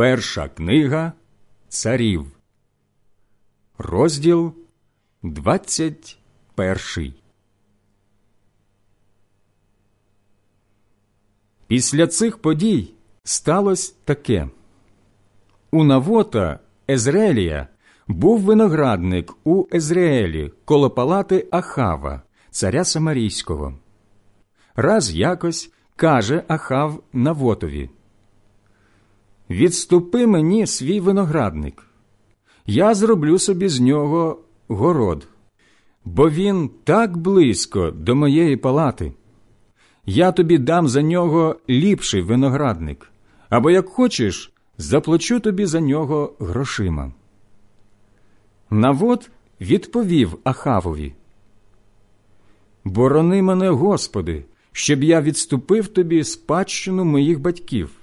Перша книга царів, розділ двадцять перший. Після цих подій сталося таке. У Навота Езрелія був виноградник у Езреелі коло палати Ахава, царя Самарійського. Раз якось каже Ахав Навотові Відступи мені свій виноградник, я зроблю собі з нього город, бо він так близько до моєї палати. Я тобі дам за нього ліпший виноградник, або, як хочеш, заплачу тобі за нього грошима. Навод відповів Ахавові Борони мене, Господи, щоб я відступив тобі спадщину моїх батьків.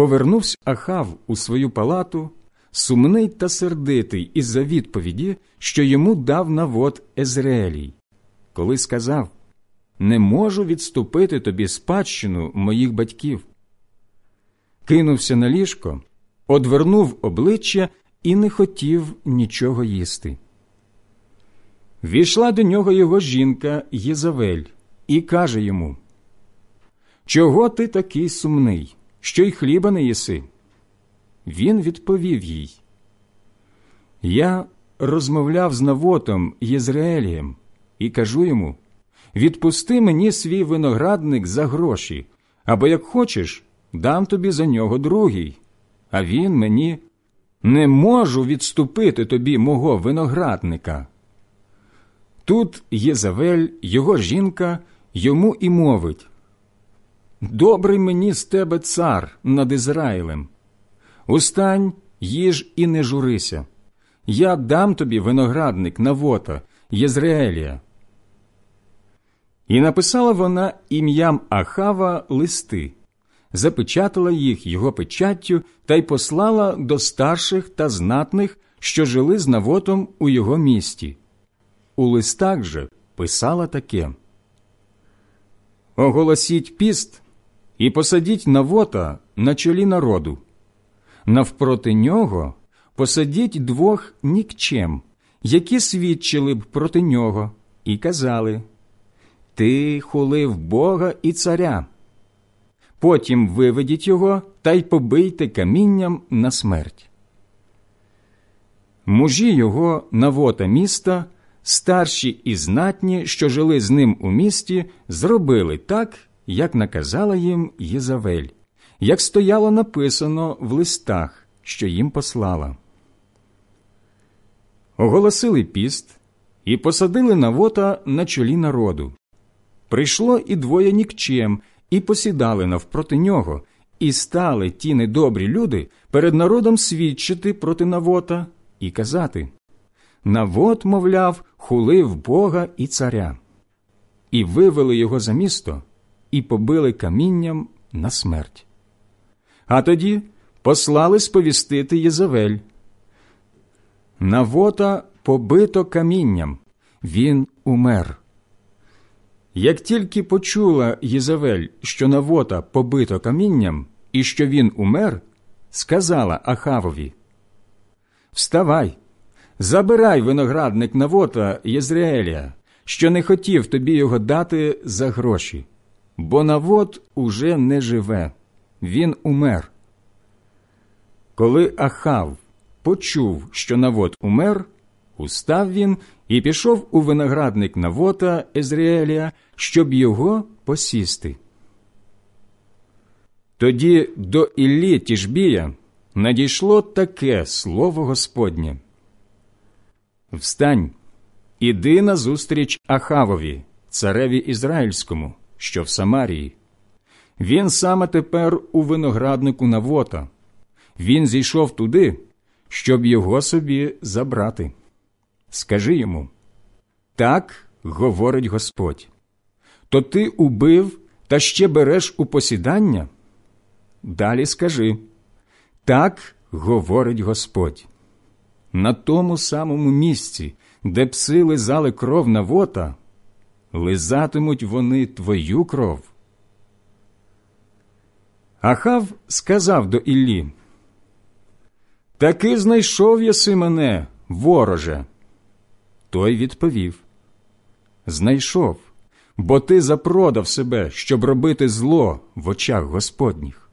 Повернувся Ахав у свою палату, сумний та сердитий із за відповіді, що йому дав навод Езреелій, коли сказав Не можу відступити тобі спадщину моїх батьків. Кинувся на ліжко, одвернув обличчя і не хотів нічого їсти. Війшла до нього його жінка Єзавель і каже йому Чого ти такий сумний? Що й хліба не їси. Він відповів їй Я розмовляв з Навотом Єзраелієм і кажу йому Відпусти мені свій виноградник за гроші, або як хочеш, дам тобі за нього другий. А він мені не можу відступити тобі мого виноградника. Тут Єзавель, його жінка, йому і мовить Добрий мені з тебе цар над Ізраїлем. Устань, їж і не журися. Я дам тобі виноградник Навота, Єзраелія. І написала вона ім'ям Ахава листи, запечатала їх його печаттю та й послала до старших та знатних, що жили з Навотом у його місті. У листах же писала таке Оголосіть піст і посадіть Навота на чолі народу. Навпроти нього посадіть двох нікчем, які свідчили б проти нього, і казали Ти хулив Бога і царя. Потім виведіть його та й побийте камінням на смерть. Мужі його Навота міста, старші і знатні, що жили з ним у місті, зробили так, як наказала їм Єзавель, як стояло написано в листах, що їм послала. Оголосили піст і посадили Навота на чолі народу. Прийшло і двоє нікчем, і посідали навпроти нього, і стали ті недобрі люди перед народом свідчити проти Навота і казати Навот, мовляв, хулив Бога і царя, і вивели його за місто і побили камінням на смерть. А тоді послали сповістити Єзавель. Навота побито камінням, він умер. Як тільки почула Єзавель, що Навота побито камінням і що він умер, сказала Ахавові Вставай, забирай виноградник Навота Єзраеля, що не хотів тобі його дати за гроші бо навод уже не живе, він умер. Коли Ахав почув, що навод умер, устав він і пішов у виноградник Навота Езріелія, щоб його посісти. Тоді до Іллі Тішбія надійшло таке слово Господнє. Встань, іди назустріч Ахавові, цареві Ізраїльському, що в Самарії. Він саме тепер у винограднику Навота. Він зійшов туди, щоб його собі забрати. Скажи йому так говорить Господь. То ти убив та ще береш у посідання? Далі скажи так говорить Господь. На тому самому місці, де пси лизали кров Навота, лизатимуть вони твою кров. Ахав сказав до Іллі, Таки знайшов єси мене, вороже. Той відповів Знайшов, бо ти запродав себе, щоб робити зло в очах Господніх.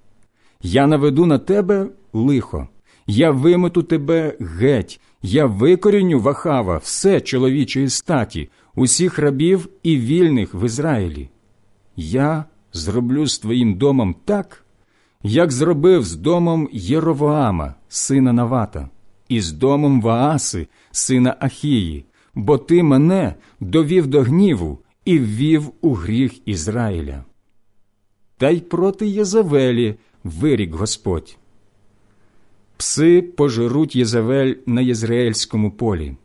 Я наведу на тебе лихо, я вимету тебе геть, я викоріню Вахава все чоловічої статі, усіх рабів і вільних в Ізраїлі. Я зроблю з твоїм домом так, як зробив з домом Єровоама, сина Навата, і з домом Вааси, сина Ахії, бо ти мене довів до гніву і ввів у гріх Ізраїля. Та й проти Єзавелі вирік Господь. Пси пожируть Єзавель на Єзраїльському полі.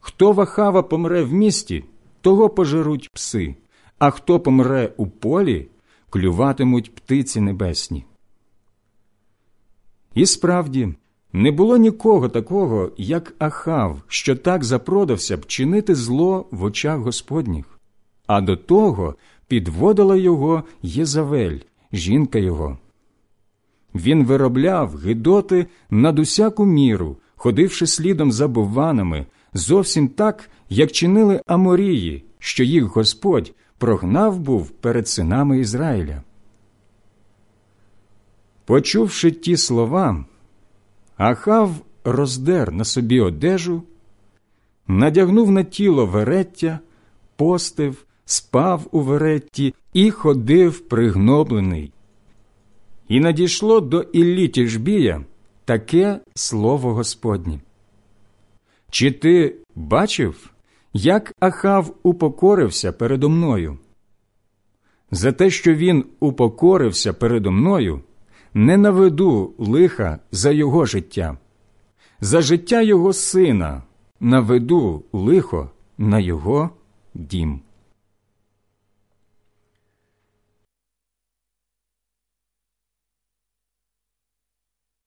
Хто вахава помре в місті, того пожируть пси, а хто помре у полі, клюватимуть птиці небесні. І справді, не було нікого такого, як Ахав, що так запродався б чинити зло в очах Господніх, а до того підводила його Єзавель, жінка його. Він виробляв гидоти над усяку міру, ходивши слідом за буванами, зовсім так, як чинили Аморії, що їх Господь прогнав був перед синами Ізраїля. Почувши ті слова, Ахав роздер на собі одежу, надягнув на тіло вереття, постив, спав у веретті і ходив пригноблений. І надійшло до Іллі Тішбія таке слово Господнє. Чи ти бачив, як Ахав упокорився передо мною? За те, що він упокорився передо мною, не наведу лиха за його життя, за життя його сина наведу лихо на його дім.